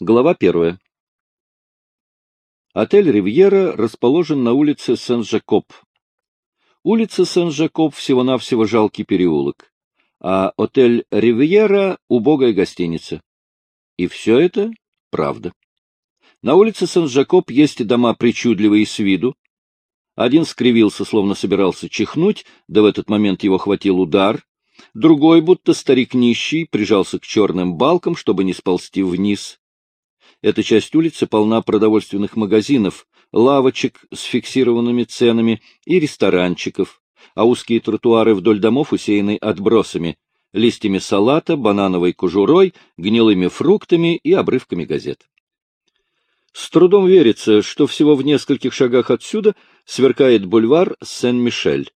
Глава первая. Отель «Ривьера» расположен на улице Сен-Жакоб. Улица Сен-Жакоб всего-навсего жалкий переулок, а отель «Ривьера» — убогая гостиница. И все это правда. На улице Сен-Жакоб есть дома причудливые с виду. Один скривился, словно собирался чихнуть, да в этот момент его хватил удар. Другой, будто старик нищий, прижался к черным балкам, чтобы не сползти вниз. Эта часть улицы полна продовольственных магазинов, лавочек с фиксированными ценами и ресторанчиков, а узкие тротуары вдоль домов усеяны отбросами, листьями салата, банановой кожурой, гнилыми фруктами и обрывками газет. С трудом верится, что всего в нескольких шагах отсюда сверкает бульвар Сен-Мишель,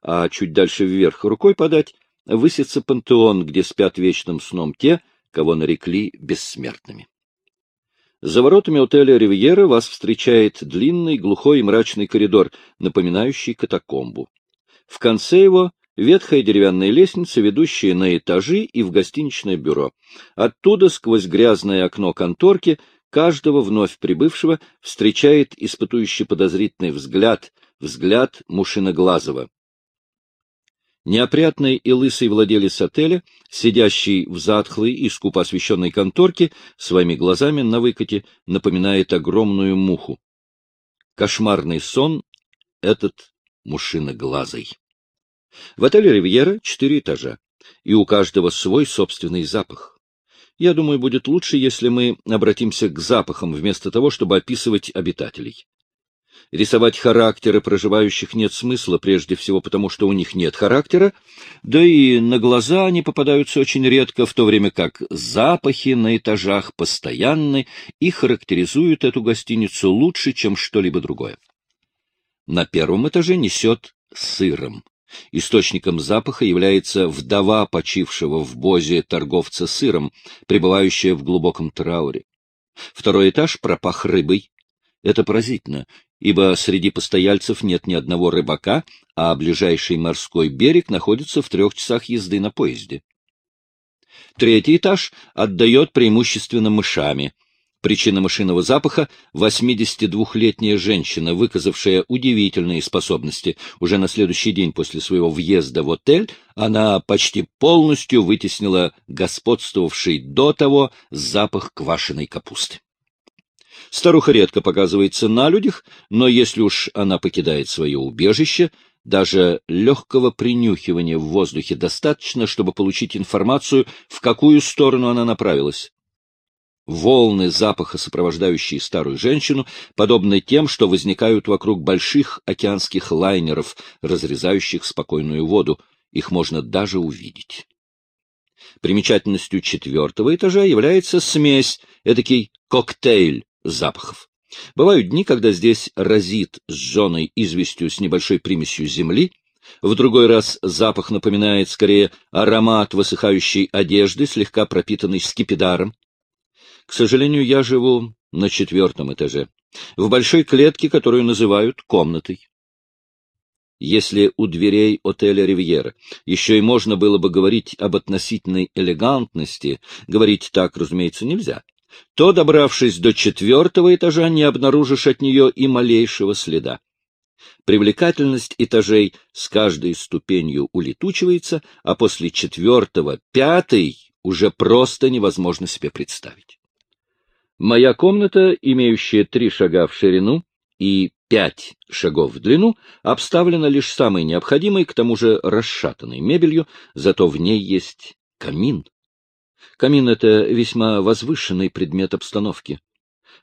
а чуть дальше вверх рукой подать высится пантеон, где спят вечным сном те, кого нарекли бессмертными. За воротами отеля «Ривьера» вас встречает длинный, глухой и мрачный коридор, напоминающий катакомбу. В конце его ветхая деревянная лестница, ведущая на этажи и в гостиничное бюро. Оттуда, сквозь грязное окно конторки, каждого вновь прибывшего встречает испытующий подозрительный взгляд, взгляд Мушиноглазого. Неопрятный и лысый владелец отеля, сидящий в затхлой и скупо освещенной конторке, своими глазами на выкате напоминает огромную муху. Кошмарный сон этот мушиноглазый. В отеле «Ривьера» четыре этажа, и у каждого свой собственный запах. Я думаю, будет лучше, если мы обратимся к запахам, вместо того, чтобы описывать обитателей. Рисовать характеры проживающих нет смысла, прежде всего потому, что у них нет характера, да и на глаза они попадаются очень редко, в то время как запахи на этажах постоянны и характеризуют эту гостиницу лучше, чем что-либо другое. На первом этаже несет сыром. Источником запаха является вдова почившего в Бозе торговца сыром, пребывающая в глубоком трауре. Второй этаж пропах рыбой. Это поразительно, ибо среди постояльцев нет ни одного рыбака, а ближайший морской берег находится в трех часах езды на поезде. Третий этаж отдает преимущественно мышами. Причина мышиного запаха — 82-летняя женщина, выказавшая удивительные способности. Уже на следующий день после своего въезда в отель она почти полностью вытеснила господствовавший до того запах квашеной капусты. Старуха редко показывается на людях, но если уж она покидает свое убежище, даже легкого принюхивания в воздухе достаточно, чтобы получить информацию, в какую сторону она направилась. Волны запаха, сопровождающие старую женщину, подобны тем, что возникают вокруг больших океанских лайнеров, разрезающих спокойную воду. Их можно даже увидеть. Примечательностью четвертого этажа является смесь, эдакий коктейль запахов. Бывают дни, когда здесь разит сжженной известью с небольшой примесью земли, в другой раз запах напоминает скорее аромат высыхающей одежды, слегка пропитанной скипидаром. К сожалению, я живу на четвертом этаже, в большой клетке, которую называют комнатой. Если у дверей отеля «Ривьера» еще и можно было бы говорить об относительной элегантности, говорить так, разумеется, нельзя то, добравшись до четвертого этажа, не обнаружишь от нее и малейшего следа. Привлекательность этажей с каждой ступенью улетучивается, а после четвертого, пятый уже просто невозможно себе представить. Моя комната, имеющая три шага в ширину и пять шагов в длину, обставлена лишь самой необходимой, к тому же расшатанной мебелью, зато в ней есть камин. Камин — это весьма возвышенный предмет обстановки.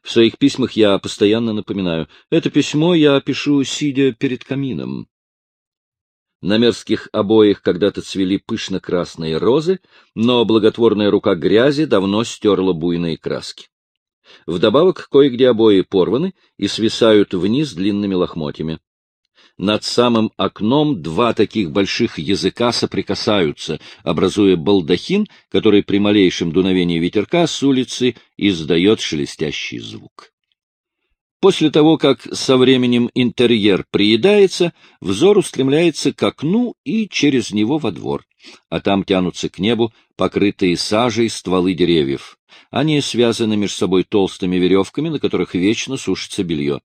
В своих письмах я постоянно напоминаю, это письмо я пишу, сидя перед камином. На мерзких обоях когда-то цвели пышно-красные розы, но благотворная рука грязи давно стерла буйные краски. Вдобавок кое-где обои порваны и свисают вниз длинными лохмотьями. Над самым окном два таких больших языка соприкасаются, образуя балдахин, который при малейшем дуновении ветерка с улицы издает шелестящий звук. После того, как со временем интерьер приедается, взор устремляется к окну и через него во двор, а там тянутся к небу покрытые сажей стволы деревьев. Они связаны между собой толстыми веревками, на которых вечно сушится белье.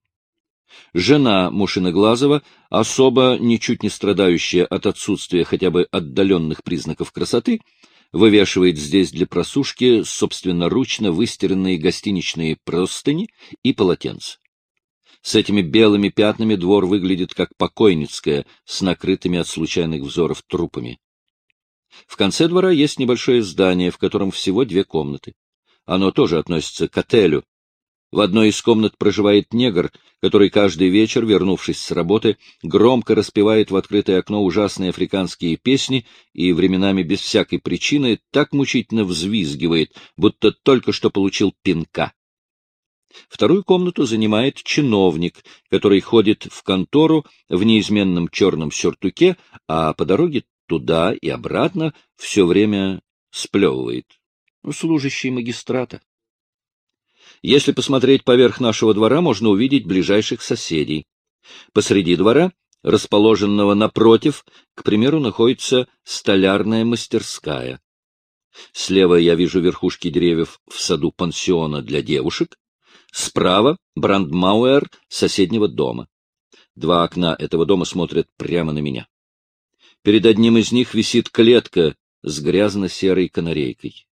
Жена Мушиноглазова, особо ничуть не страдающая от отсутствия хотя бы отдаленных признаков красоты, вывешивает здесь для просушки собственноручно выстиранные гостиничные простыни и полотенца. С этими белыми пятнами двор выглядит как покойницкая, с накрытыми от случайных взоров трупами. В конце двора есть небольшое здание, в котором всего две комнаты. Оно тоже относится к отелю. В одной из комнат проживает негр, который каждый вечер, вернувшись с работы, громко распевает в открытое окно ужасные африканские песни и временами без всякой причины так мучительно взвизгивает, будто только что получил пинка. Вторую комнату занимает чиновник, который ходит в контору в неизменном черном сюртуке, а по дороге туда и обратно все время сплевывает. Служащий магистрата. Если посмотреть поверх нашего двора, можно увидеть ближайших соседей. Посреди двора, расположенного напротив, к примеру, находится столярная мастерская. Слева я вижу верхушки деревьев в саду пансиона для девушек, Справа — брандмауэр соседнего дома. Два окна этого дома смотрят прямо на меня. Перед одним из них висит клетка с грязно-серой канарейкой.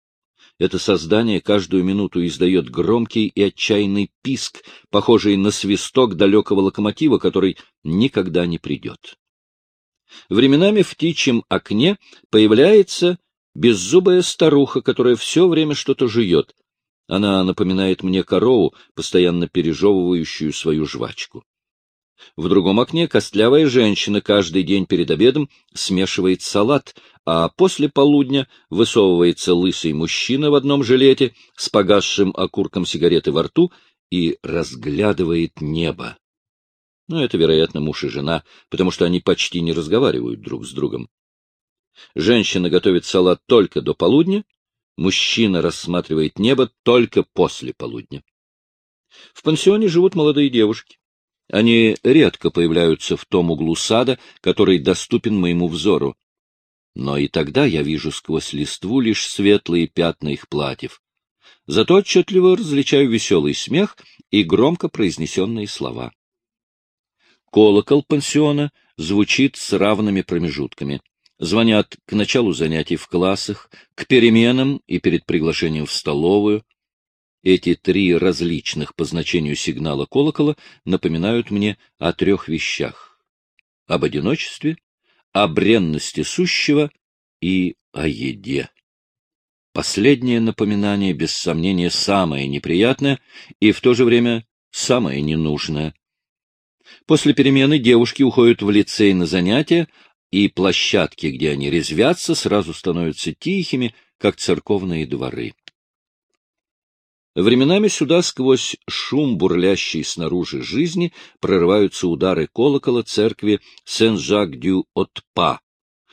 Это создание каждую минуту издает громкий и отчаянный писк, похожий на свисток далекого локомотива, который никогда не придет. Временами в птичьем окне появляется беззубая старуха, которая все время что-то жует. Она напоминает мне корову, постоянно пережевывающую свою жвачку. В другом окне костлявая женщина каждый день перед обедом смешивает салат, а после полудня высовывается лысый мужчина в одном жилете с погасшим окурком сигареты во рту и разглядывает небо. Ну, это, вероятно, муж и жена, потому что они почти не разговаривают друг с другом. Женщина готовит салат только до полудня, Мужчина рассматривает небо только после полудня. В пансионе живут молодые девушки. Они редко появляются в том углу сада, который доступен моему взору. Но и тогда я вижу сквозь листву лишь светлые пятна их платьев. Зато отчетливо различаю веселый смех и громко произнесенные слова. Колокол пансиона звучит с равными промежутками звонят к началу занятий в классах, к переменам и перед приглашением в столовую. Эти три различных по значению сигнала колокола напоминают мне о трех вещах — об одиночестве, о бренности сущего и о еде. Последнее напоминание, без сомнения, самое неприятное и в то же время самое ненужное. После перемены девушки уходят в лицей на занятия, и площадки, где они резвятся, сразу становятся тихими, как церковные дворы. Временами сюда сквозь шум бурлящей снаружи жизни прорываются удары колокола церкви Сен-Жак-дю-Отпа,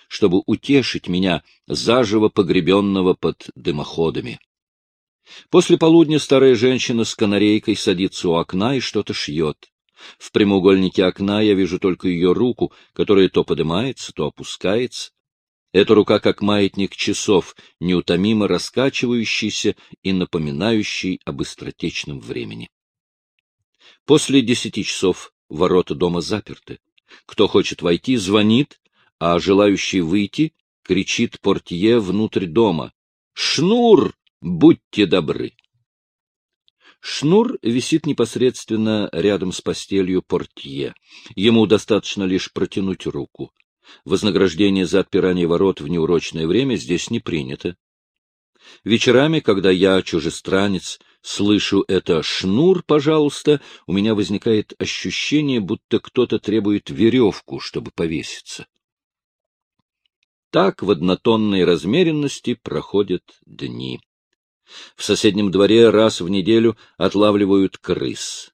чтобы утешить меня, заживо погребенного под дымоходами. После полудня старая женщина с канарейкой садится у окна и что-то шьет. В прямоугольнике окна я вижу только ее руку, которая то поднимается, то опускается. Эта рука, как маятник часов, неутомимо раскачивающийся и напоминающий о быстротечном времени. После десяти часов ворота дома заперты. Кто хочет войти, звонит, а желающий выйти кричит портье внутрь дома. «Шнур! Будьте добры!» Шнур висит непосредственно рядом с постелью портье. Ему достаточно лишь протянуть руку. Вознаграждение за отпирание ворот в неурочное время здесь не принято. Вечерами, когда я, чужестранец, слышу это «шнур, пожалуйста», у меня возникает ощущение, будто кто-то требует веревку, чтобы повеситься. Так в однотонной размеренности проходят дни. В соседнем дворе раз в неделю отлавливают крыс.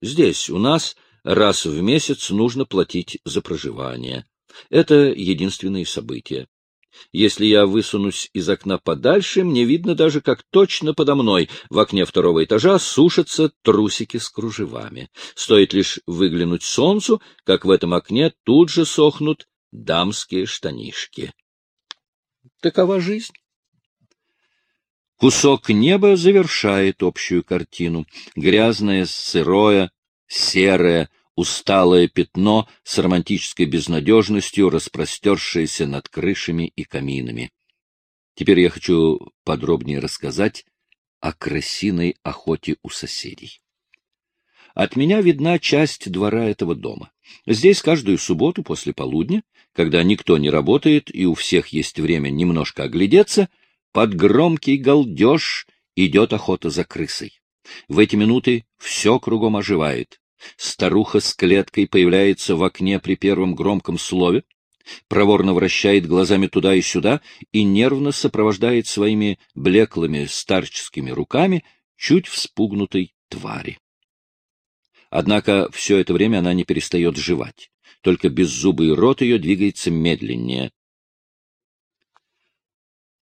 Здесь, у нас, раз в месяц нужно платить за проживание. Это единственные события. Если я высунусь из окна подальше, мне видно даже, как точно подо мной в окне второго этажа сушатся трусики с кружевами. Стоит лишь выглянуть солнцу, как в этом окне тут же сохнут дамские штанишки. Такова жизнь. Кусок неба завершает общую картину. Грязное, сырое, серое, усталое пятно с романтической безнадежностью, распростершееся над крышами и каминами. Теперь я хочу подробнее рассказать о крысиной охоте у соседей. От меня видна часть двора этого дома. Здесь каждую субботу после полудня, когда никто не работает и у всех есть время немножко оглядеться, под громкий галдеж идет охота за крысой. В эти минуты все кругом оживает. Старуха с клеткой появляется в окне при первом громком слове, проворно вращает глазами туда и сюда и нервно сопровождает своими блеклыми старческими руками чуть вспугнутой твари. Однако все это время она не перестает жевать, только беззубый рот ее двигается медленнее.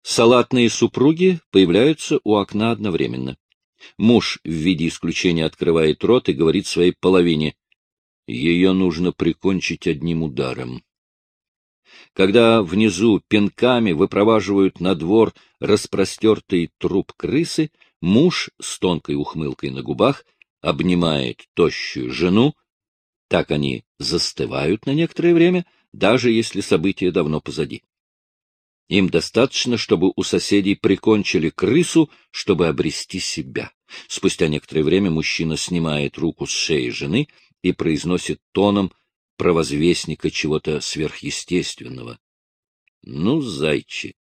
Салатные супруги появляются у окна одновременно. Муж в виде исключения открывает рот и говорит своей половине, ее нужно прикончить одним ударом. Когда внизу пинками выпроваживают на двор распростертый труп крысы, муж с тонкой ухмылкой на губах обнимает тощую жену, так они застывают на некоторое время, даже если события давно позади. Им достаточно, чтобы у соседей прикончили крысу, чтобы обрести себя. Спустя некоторое время мужчина снимает руку с шеи жены и произносит тоном провозвестника чего-то сверхъестественного. — Ну, зайчик,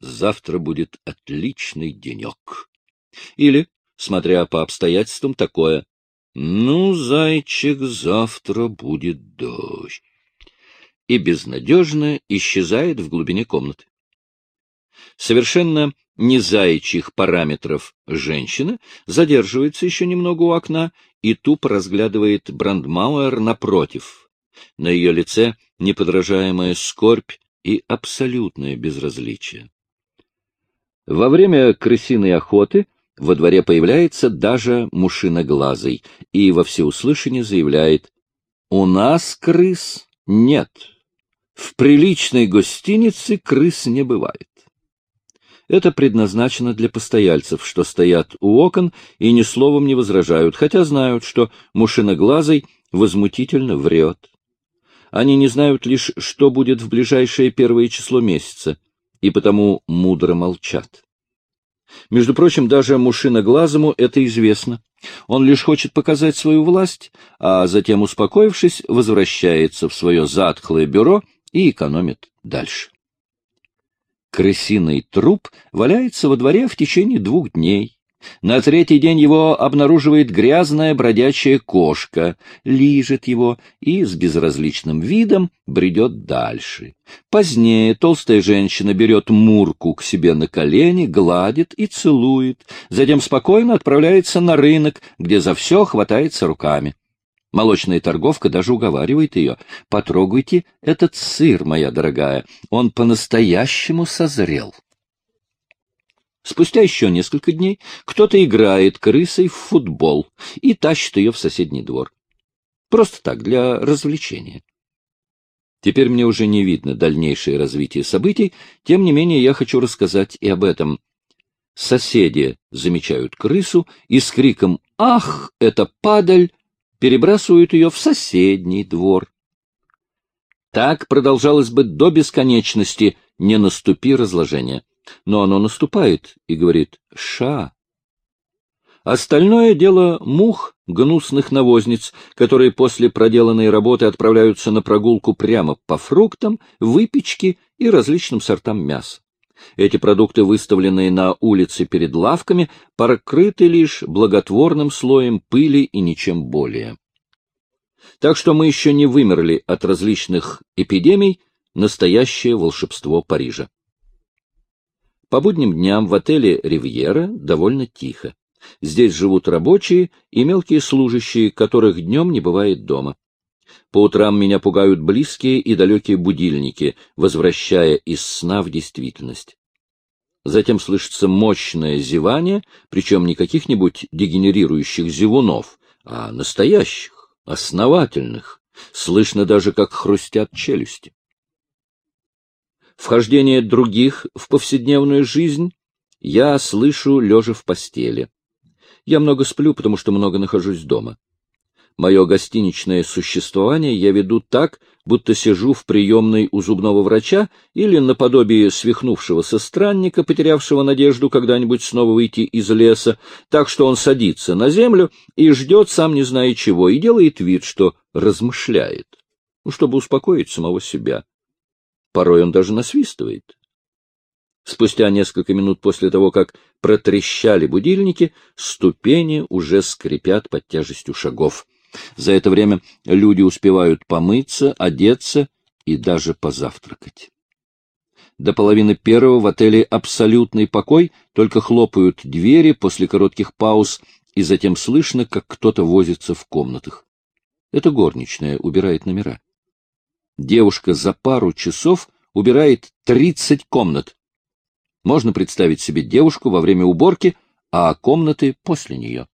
завтра будет отличный денек. Или, смотря по обстоятельствам, такое. — Ну, зайчик, завтра будет дождь. И безнадежно исчезает в глубине комнаты. Совершенно не заячьих параметров женщина задерживается еще немного у окна и тупо разглядывает Брандмауэр напротив. На ее лице неподражаемая скорбь и абсолютное безразличие. Во время крысиной охоты во дворе появляется даже мушиноглазый и во всеуслышание заявляет «У нас крыс нет. В приличной гостинице крыс не бывает». Это предназначено для постояльцев, что стоят у окон и ни словом не возражают, хотя знают, что мушиноглазый возмутительно врет. Они не знают лишь, что будет в ближайшее первое число месяца, и потому мудро молчат. Между прочим, даже мушиноглазому это известно. Он лишь хочет показать свою власть, а затем, успокоившись, возвращается в свое затхлое бюро и экономит дальше. Крысиный труп валяется во дворе в течение двух дней. На третий день его обнаруживает грязная бродячая кошка, лижет его и с безразличным видом бредет дальше. Позднее толстая женщина берет Мурку к себе на колени, гладит и целует, затем спокойно отправляется на рынок, где за все хватается руками. Молочная торговка даже уговаривает ее. «Потрогайте этот сыр, моя дорогая, он по-настоящему созрел». Спустя еще несколько дней кто-то играет крысой в футбол и тащит ее в соседний двор. Просто так, для развлечения. Теперь мне уже не видно дальнейшее развитие событий, тем не менее я хочу рассказать и об этом. Соседи замечают крысу и с криком «Ах, это падаль!» Перебрасывают ее в соседний двор. Так продолжалось бы до бесконечности, не наступи разложение. Но оно наступает и говорит «ша». Остальное дело мух, гнусных навозниц, которые после проделанной работы отправляются на прогулку прямо по фруктам, выпечке и различным сортам мяса. Эти продукты, выставленные на улице перед лавками, покрыты лишь благотворным слоем пыли и ничем более. Так что мы еще не вымерли от различных эпидемий, настоящее волшебство Парижа. По будним дням в отеле «Ривьера» довольно тихо. Здесь живут рабочие и мелкие служащие, которых днем не бывает дома. По утрам меня пугают близкие и далекие будильники, возвращая из сна в действительность. Затем слышится мощное зевание, причем не каких-нибудь дегенерирующих зевунов, а настоящих, основательных. Слышно даже, как хрустят челюсти. Вхождение других в повседневную жизнь я слышу, лежа в постели. Я много сплю, потому что много нахожусь дома. Мое гостиничное существование я веду так, будто сижу в приемной у зубного врача или наподобие свихнувшегося странника, потерявшего надежду когда-нибудь снова выйти из леса, так что он садится на землю и ждет, сам не зная чего, и делает вид, что размышляет, ну, чтобы успокоить самого себя. Порой он даже насвистывает. Спустя несколько минут после того, как протрещали будильники, ступени уже скрипят под тяжестью шагов. За это время люди успевают помыться, одеться и даже позавтракать. До половины первого в отеле абсолютный покой, только хлопают двери после коротких пауз, и затем слышно, как кто-то возится в комнатах. Это горничная убирает номера. Девушка за пару часов убирает 30 комнат. Можно представить себе девушку во время уборки, а комнаты после нее.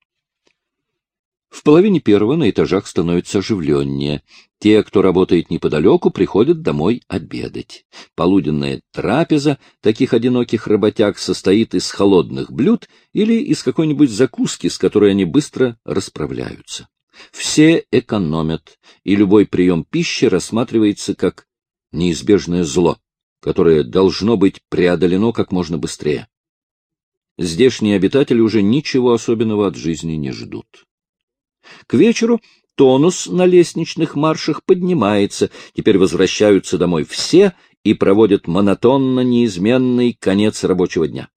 В половине первого на этажах становится оживленнее. Те, кто работает неподалеку, приходят домой обедать. Полуденная трапеза таких одиноких работяг состоит из холодных блюд или из какой-нибудь закуски, с которой они быстро расправляются. Все экономят, и любой прием пищи рассматривается как неизбежное зло, которое должно быть преодолено как можно быстрее. Здешние обитатели уже ничего особенного от жизни не ждут. К вечеру тонус на лестничных маршах поднимается, теперь возвращаются домой все и проводят монотонно неизменный конец рабочего дня.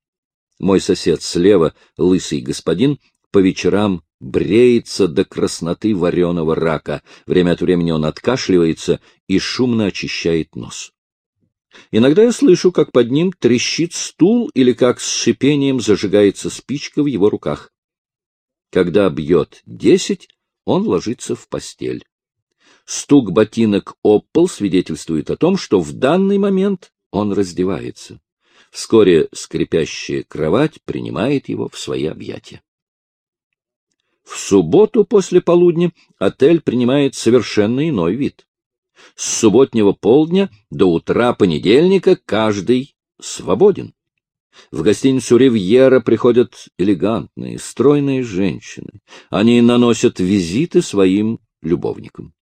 Мой сосед слева, лысый господин, по вечерам бреется до красноты вареного рака. Время от времени он откашливается и шумно очищает нос. Иногда я слышу, как под ним трещит стул или как с шипением зажигается спичка в его руках. Когда бьет десять, он ложится в постель. Стук ботинок об пол свидетельствует о том, что в данный момент он раздевается. Вскоре скрипящая кровать принимает его в свои объятия. В субботу после полудня отель принимает совершенно иной вид. С субботнего полдня до утра понедельника каждый свободен. В гостиницу «Ривьера» приходят элегантные, стройные женщины. Они наносят визиты своим любовникам.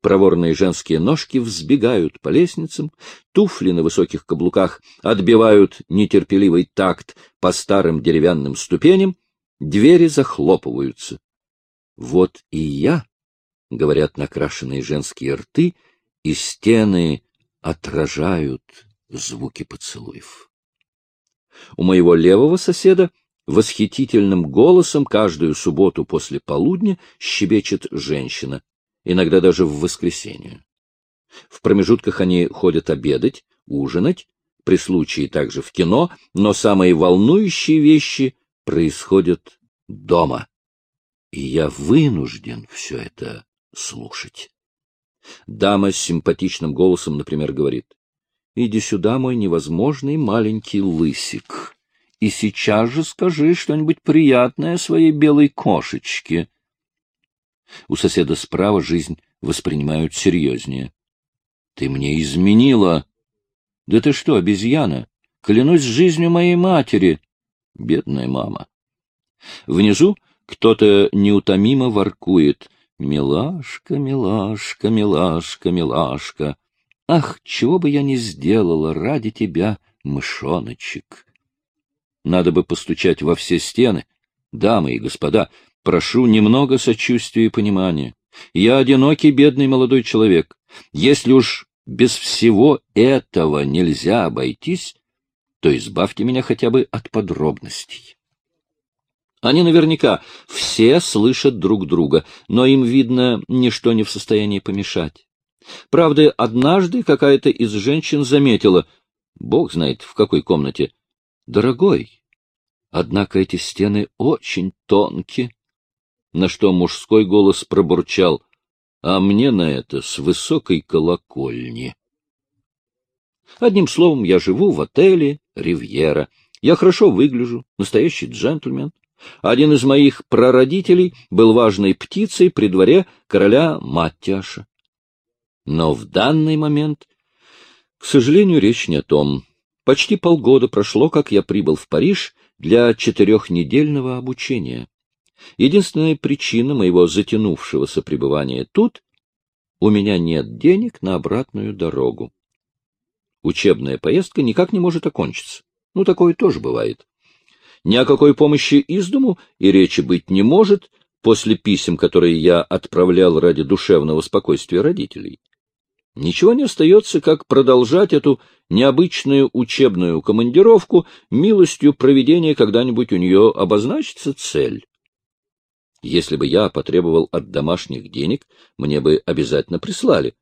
Проворные женские ножки взбегают по лестницам, туфли на высоких каблуках отбивают нетерпеливый такт по старым деревянным ступеням, двери захлопываются. «Вот и я», — говорят накрашенные женские рты, и стены отражают звуки поцелуев. У моего левого соседа восхитительным голосом каждую субботу после полудня щебечет женщина, иногда даже в воскресенье. В промежутках они ходят обедать, ужинать, при случае также в кино, но самые волнующие вещи происходят дома. И я вынужден все это слушать. Дама с симпатичным голосом, например, говорит, Иди сюда, мой невозможный маленький лысик, и сейчас же скажи что-нибудь приятное своей белой кошечке. У соседа справа жизнь воспринимают серьезнее. Ты мне изменила. Да ты что, обезьяна? Клянусь жизнью моей матери. Бедная мама. Внизу кто-то неутомимо воркует. Милашка, милашка, милашка, милашка. Ах, чего бы я не сделала ради тебя, мышоночек! Надо бы постучать во все стены. Дамы и господа, прошу немного сочувствия и понимания. Я одинокий, бедный молодой человек. Если уж без всего этого нельзя обойтись, то избавьте меня хотя бы от подробностей. Они наверняка все слышат друг друга, но им, видно, ничто не в состоянии помешать. Правда, однажды какая-то из женщин заметила, бог знает в какой комнате, «Дорогой, однако эти стены очень тонкие». На что мужской голос пробурчал, а мне на это с высокой колокольни. Одним словом, я живу в отеле «Ривьера». Я хорошо выгляжу, настоящий джентльмен. Один из моих прародителей был важной птицей при дворе короля Маттяша. Но в данный момент, к сожалению, речь не о том. Почти полгода прошло, как я прибыл в Париж для четырехнедельного обучения. Единственная причина моего затянувшегося пребывания тут — у меня нет денег на обратную дорогу. Учебная поездка никак не может окончиться. Ну, такое тоже бывает. Ни о какой помощи из дому и речи быть не может после писем, которые я отправлял ради душевного спокойствия родителей. Ничего не остается, как продолжать эту необычную учебную командировку милостью проведения когда-нибудь у нее обозначится цель. Если бы я потребовал от домашних денег, мне бы обязательно прислали.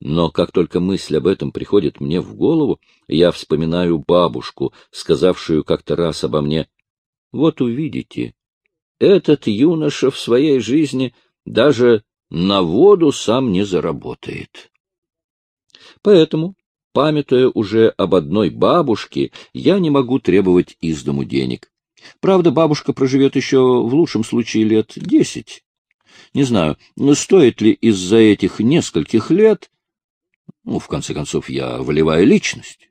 Но как только мысль об этом приходит мне в голову, я вспоминаю бабушку, сказавшую как-то раз обо мне, «Вот увидите, этот юноша в своей жизни даже на воду сам не заработает». Поэтому, памятуя уже об одной бабушке, я не могу требовать из дому денег. Правда, бабушка проживет еще в лучшем случае лет десять. Не знаю, стоит ли из-за этих нескольких лет... Ну, в конце концов, я волевая личность.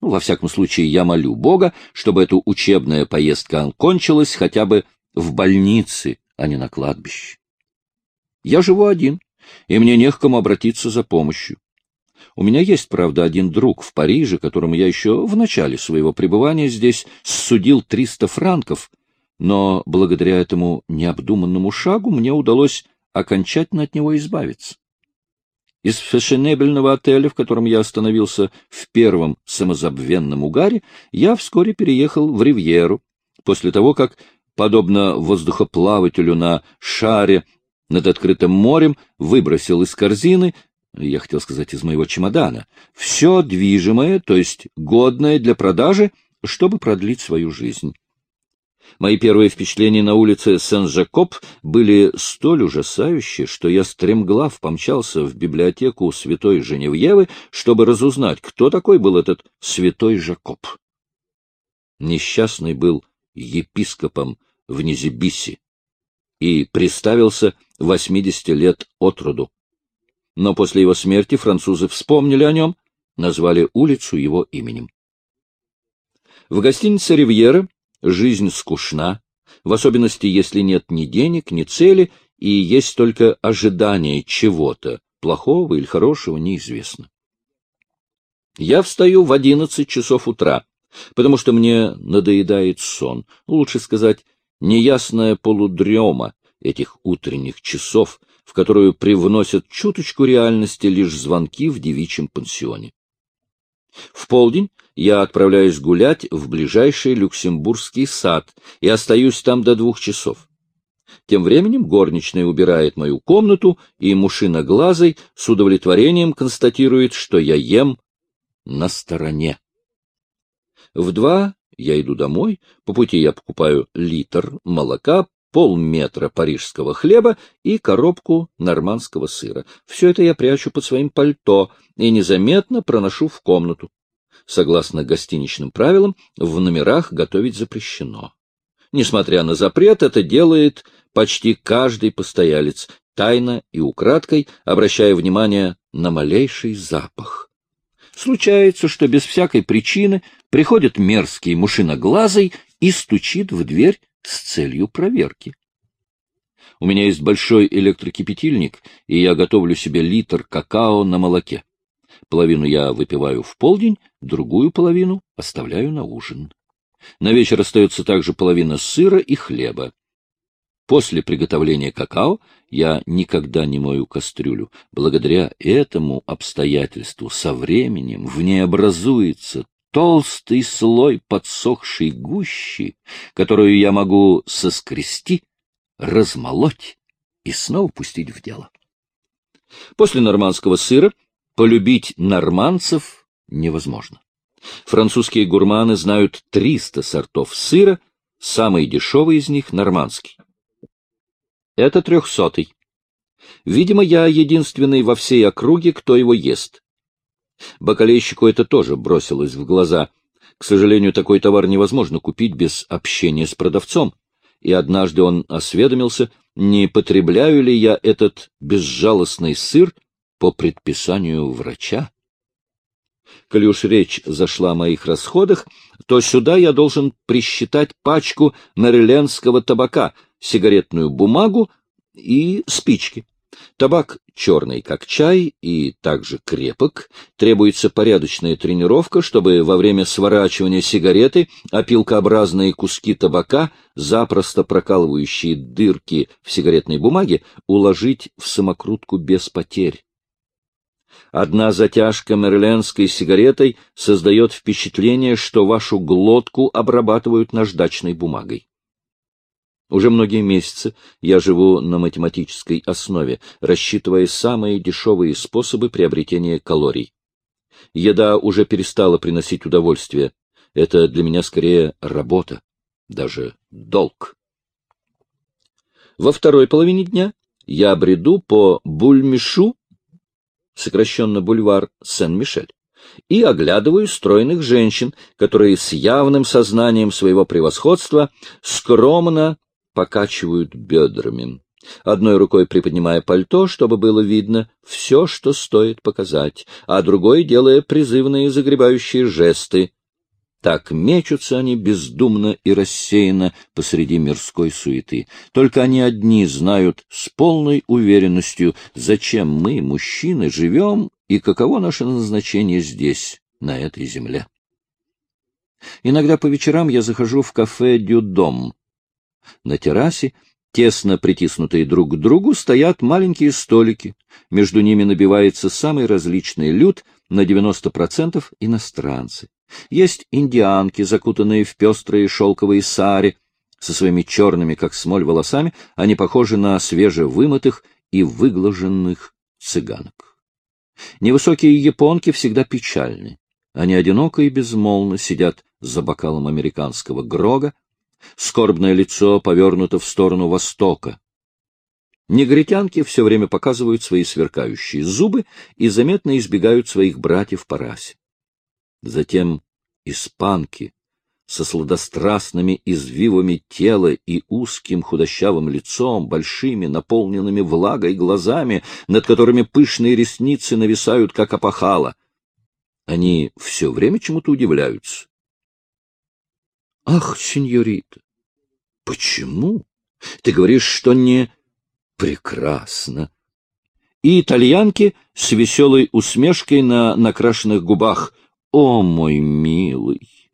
Ну, во всяком случае, я молю Бога, чтобы эта учебная поездка кончилась хотя бы в больнице, а не на кладбище. Я живу один, и мне не к кому обратиться за помощью. У меня есть, правда, один друг в Париже, которому я еще в начале своего пребывания здесь судил 300 франков, но благодаря этому необдуманному шагу мне удалось окончательно от него избавиться. Из фешенебельного отеля, в котором я остановился в первом самозабвенном угаре, я вскоре переехал в Ривьеру, после того, как, подобно воздухоплавателю на шаре над открытым морем, выбросил из корзины я хотел сказать из моего чемодана, все движимое, то есть годное для продажи, чтобы продлить свою жизнь. Мои первые впечатления на улице Сен-Жакоб были столь ужасающие, что я стремглав помчался в библиотеку святой Женевьевы, чтобы разузнать, кто такой был этот святой Жакоб. Несчастный был епископом в Низибиси и приставился восьмидесяти лет от роду но после его смерти французы вспомнили о нем, назвали улицу его именем. В гостинице «Ривьера» жизнь скучна, в особенности, если нет ни денег, ни цели, и есть только ожидание чего-то, плохого или хорошего, неизвестно. Я встаю в одиннадцать часов утра, потому что мне надоедает сон, лучше сказать, неясная полудрема этих утренних часов, в которую привносят чуточку реальности лишь звонки в девичьем пансионе. В полдень я отправляюсь гулять в ближайший Люксембургский сад и остаюсь там до двух часов. Тем временем горничная убирает мою комнату, и мушиноглазый с удовлетворением констатирует, что я ем на стороне. В два я иду домой, по пути я покупаю литр молока, полметра парижского хлеба и коробку нормандского сыра. Все это я прячу под своим пальто и незаметно проношу в комнату. Согласно гостиничным правилам, в номерах готовить запрещено. Несмотря на запрет, это делает почти каждый постоялец, тайно и украдкой, обращая внимание на малейший запах. Случается, что без всякой причины приходит мерзкий мушиноглазый и стучит в дверь с целью проверки. У меня есть большой электрокипятильник, и я готовлю себе литр какао на молоке. Половину я выпиваю в полдень, другую половину оставляю на ужин. На вечер остается также половина сыра и хлеба. После приготовления какао я никогда не мою кастрюлю. Благодаря этому обстоятельству со временем в ней образуется толстый слой подсохшей гущи, которую я могу соскрести, размолоть и снова пустить в дело. После нормандского сыра полюбить норманцев невозможно. Французские гурманы знают 300 сортов сыра, самый дешевый из них — нормандский. Это трехсотый. Видимо, я единственный во всей округе, кто его ест. Бакалейщику это тоже бросилось в глаза. К сожалению, такой товар невозможно купить без общения с продавцом. И однажды он осведомился, не потребляю ли я этот безжалостный сыр по предписанию врача. Коли уж речь зашла о моих расходах, то сюда я должен присчитать пачку мэрилендского табака, сигаретную бумагу и спички. Табак черный, как чай, и также крепок. Требуется порядочная тренировка, чтобы во время сворачивания сигареты опилкообразные куски табака, запросто прокалывающие дырки в сигаретной бумаге, уложить в самокрутку без потерь. Одна затяжка мерлендской сигаретой создает впечатление, что вашу глотку обрабатывают наждачной бумагой. Уже многие месяцы я живу на математической основе, рассчитывая самые дешевые способы приобретения калорий. Еда уже перестала приносить удовольствие. Это для меня скорее работа, даже долг. Во второй половине дня я бреду по Бульмишу, сокращенно бульвар Сен-Мишель, и оглядываю стройных женщин, которые с явным сознанием своего превосходства скромно покачивают бедрами, одной рукой приподнимая пальто, чтобы было видно все, что стоит показать, а другой делая призывные загребающие жесты. Так мечутся они бездумно и рассеянно посреди мирской суеты. Только они одни знают с полной уверенностью, зачем мы, мужчины, живем и каково наше назначение здесь, на этой земле. Иногда по вечерам я захожу в кафе «Дюдом», на террасе, тесно притиснутые друг к другу, стоят маленькие столики. Между ними набивается самый различный люд, на 90% иностранцы. Есть индианки, закутанные в пестрые шелковые сари, со своими черными, как смоль, волосами, они похожи на свежевымытых и выглаженных цыганок. Невысокие японки всегда печальны. Они одиноко и безмолвно сидят за бокалом американского грога, скорбное лицо повернуто в сторону востока. Негритянки все время показывают свои сверкающие зубы и заметно избегают своих братьев по расе. Затем испанки со сладострастными извивами тела и узким худощавым лицом, большими, наполненными влагой глазами, над которыми пышные ресницы нависают, как опахало. Они все время чему-то удивляются. Ах, сеньорита, почему? Ты говоришь, что не прекрасно. И итальянки с веселой усмешкой на накрашенных губах. О, мой милый!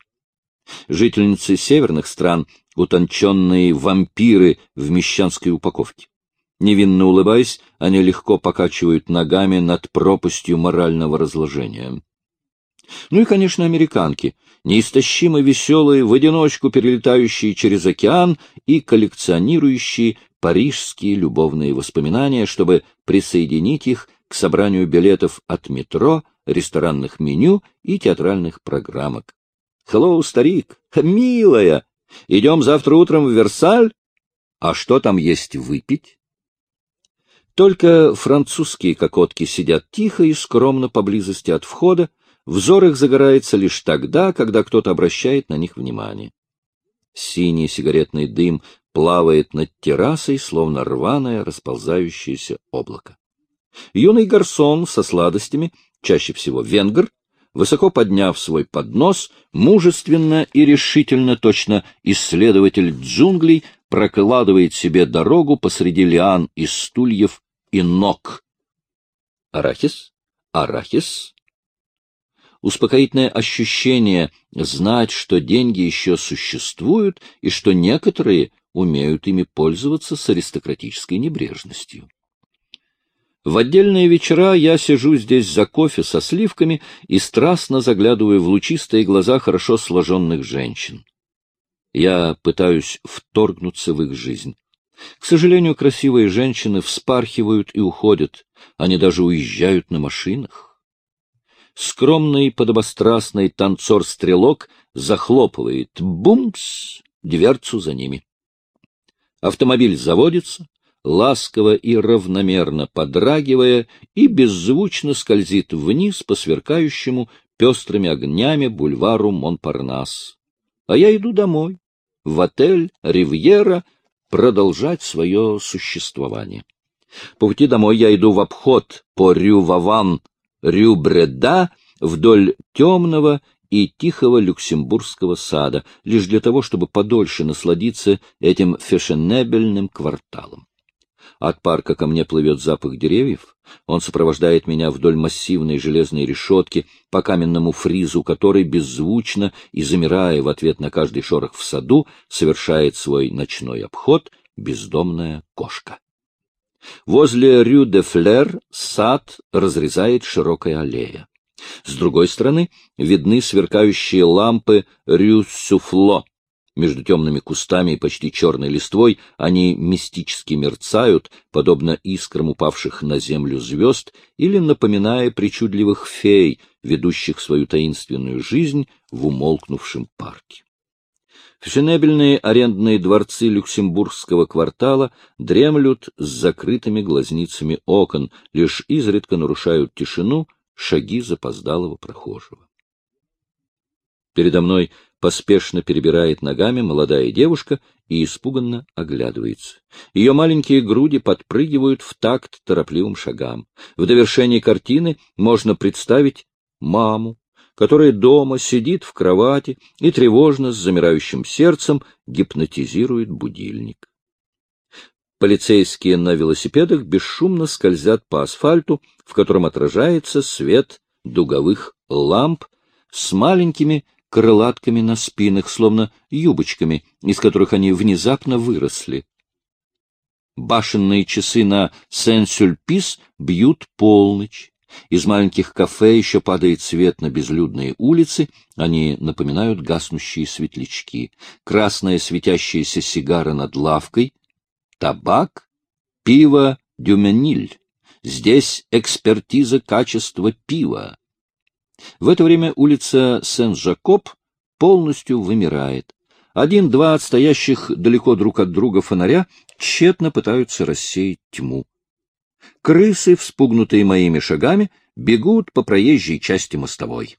Жительницы северных стран, утонченные вампиры в мещанской упаковке. Невинно улыбаясь, они легко покачивают ногами над пропастью морального разложения. Ну и, конечно, американки, неистощимо веселые, в одиночку перелетающие через океан и коллекционирующие парижские любовные воспоминания, чтобы присоединить их к собранию билетов от метро, ресторанных меню и театральных программок. «Хеллоу, старик! Милая! Идем завтра утром в Версаль? А что там есть выпить?» Только французские кокотки сидят тихо и скромно поблизости от входа, Взор их загорается лишь тогда, когда кто-то обращает на них внимание. Синий сигаретный дым плавает над террасой, словно рваное расползающееся облако. Юный гарсон со сладостями, чаще всего венгр, высоко подняв свой поднос, мужественно и решительно, точно исследователь джунглей, прокладывает себе дорогу посреди лиан из стульев и ног. Арахис? Арахис? Успокоительное ощущение знать, что деньги еще существуют и что некоторые умеют ими пользоваться с аристократической небрежностью. В отдельные вечера я сижу здесь за кофе со сливками и страстно заглядываю в лучистые глаза хорошо сложенных женщин. Я пытаюсь вторгнуться в их жизнь. К сожалению, красивые женщины вспархивают и уходят, они даже уезжают на машинах скромный подобострастный танцор-стрелок захлопывает бумс дверцу за ними. Автомобиль заводится, ласково и равномерно подрагивая, и беззвучно скользит вниз по сверкающему пестрыми огнями бульвару Монпарнас. А я иду домой, в отель «Ривьера», продолжать свое существование. По пути домой я иду в обход по Рю-Ваван, Рю-Бреда, вдоль темного и тихого люксембургского сада, лишь для того, чтобы подольше насладиться этим фешенебельным кварталом. От парка ко мне плывет запах деревьев, он сопровождает меня вдоль массивной железной решетки по каменному фризу, который беззвучно и замирая в ответ на каждый шорох в саду, совершает свой ночной обход бездомная кошка. Возле Рю-де-Флер сад разрезает широкая аллея. С другой стороны видны сверкающие лампы Рю-Суфло. Между темными кустами и почти черной листвой они мистически мерцают, подобно искрам упавших на землю звезд или напоминая причудливых фей, ведущих свою таинственную жизнь в умолкнувшем парке. Фешенебельные арендные дворцы люксембургского квартала дремлют с закрытыми глазницами окон, лишь изредка нарушают тишину шаги запоздалого прохожего. Передо мной поспешно перебирает ногами молодая девушка и испуганно оглядывается. Ее маленькие груди подпрыгивают в такт торопливым шагам. В довершении картины можно представить маму, которая дома сидит в кровати и тревожно с замирающим сердцем гипнотизирует будильник. Полицейские на велосипедах бесшумно скользят по асфальту, в котором отражается свет дуговых ламп с маленькими крылатками на спинах, словно юбочками, из которых они внезапно выросли. Башенные часы на Сен-Сюльпис бьют полночь. Из маленьких кафе еще падает свет на безлюдные улицы, они напоминают гаснущие светлячки. Красная светящаяся сигара над лавкой, табак, пиво дюмениль. Здесь экспертиза качества пива. В это время улица Сен-Жакоб полностью вымирает. Один-два отстоящих далеко друг от друга фонаря тщетно пытаются рассеять тьму. Крысы, вспугнутые моими шагами, бегут по проезжей части мостовой.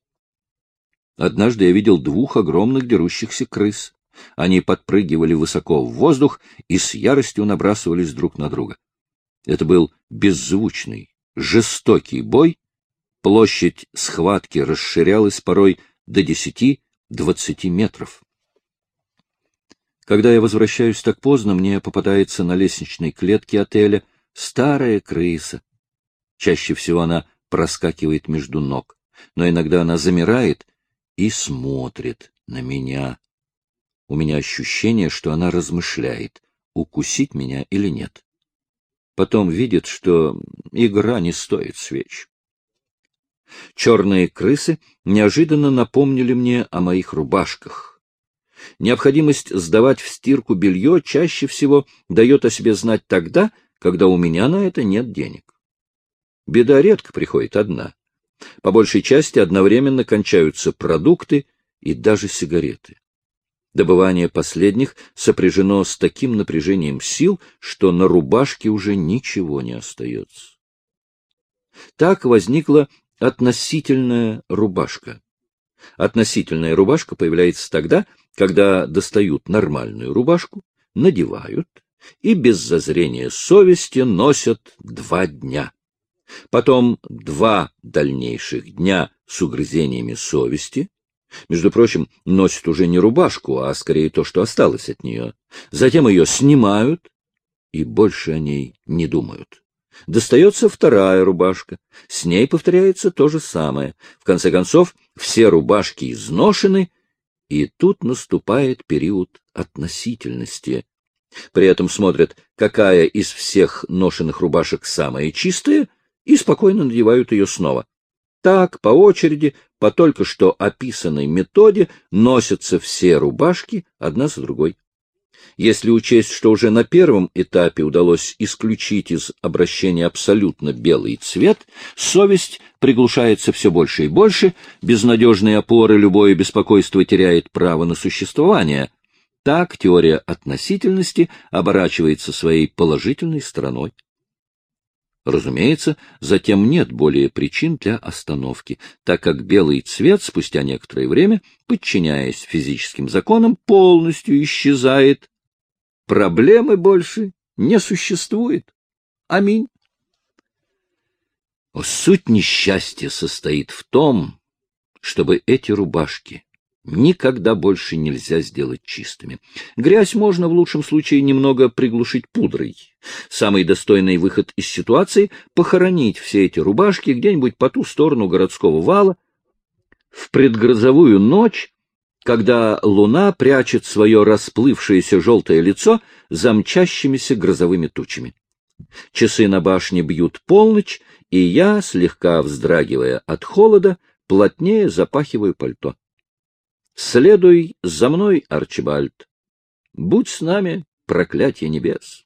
Однажды я видел двух огромных дерущихся крыс. Они подпрыгивали высоко в воздух и с яростью набрасывались друг на друга. Это был беззвучный, жестокий бой. Площадь схватки расширялась порой до десяти-двадцати метров. Когда я возвращаюсь так поздно, мне попадается на лестничной клетке отеля старая крыса. Чаще всего она проскакивает между ног, но иногда она замирает и смотрит на меня. У меня ощущение, что она размышляет, укусить меня или нет. Потом видит, что игра не стоит свеч. Черные крысы неожиданно напомнили мне о моих рубашках. Необходимость сдавать в стирку белье чаще всего дает о себе знать тогда, когда у меня на это нет денег. Беда редко приходит одна. По большей части одновременно кончаются продукты и даже сигареты. Добывание последних сопряжено с таким напряжением сил, что на рубашке уже ничего не остается. Так возникла относительная рубашка. Относительная рубашка появляется тогда, когда достают нормальную рубашку, надевают, и без зазрения совести носят два дня. Потом два дальнейших дня с угрызениями совести. Между прочим, носят уже не рубашку, а скорее то, что осталось от нее. Затем ее снимают и больше о ней не думают. Достается вторая рубашка. С ней повторяется то же самое. В конце концов, все рубашки изношены, и тут наступает период относительности, при этом смотрят, какая из всех ношенных рубашек самая чистая, и спокойно надевают ее снова. Так, по очереди, по только что описанной методе, носятся все рубашки одна за другой. Если учесть, что уже на первом этапе удалось исключить из обращения абсолютно белый цвет, совесть приглушается все больше и больше, безнадежные опоры любое беспокойство теряет право на существование — Так теория относительности оборачивается своей положительной стороной. Разумеется, затем нет более причин для остановки, так как белый цвет спустя некоторое время, подчиняясь физическим законам, полностью исчезает. Проблемы больше не существует. Аминь. Суть несчастья состоит в том, чтобы эти рубашки никогда больше нельзя сделать чистыми. Грязь можно в лучшем случае немного приглушить пудрой. Самый достойный выход из ситуации — похоронить все эти рубашки где-нибудь по ту сторону городского вала в предгрозовую ночь, когда луна прячет свое расплывшееся желтое лицо за мчащимися грозовыми тучами. Часы на башне бьют полночь, и я, слегка вздрагивая от холода, плотнее запахиваю пальто. Следуй за мной, Арчибальд. Будь с нами, проклятие небес.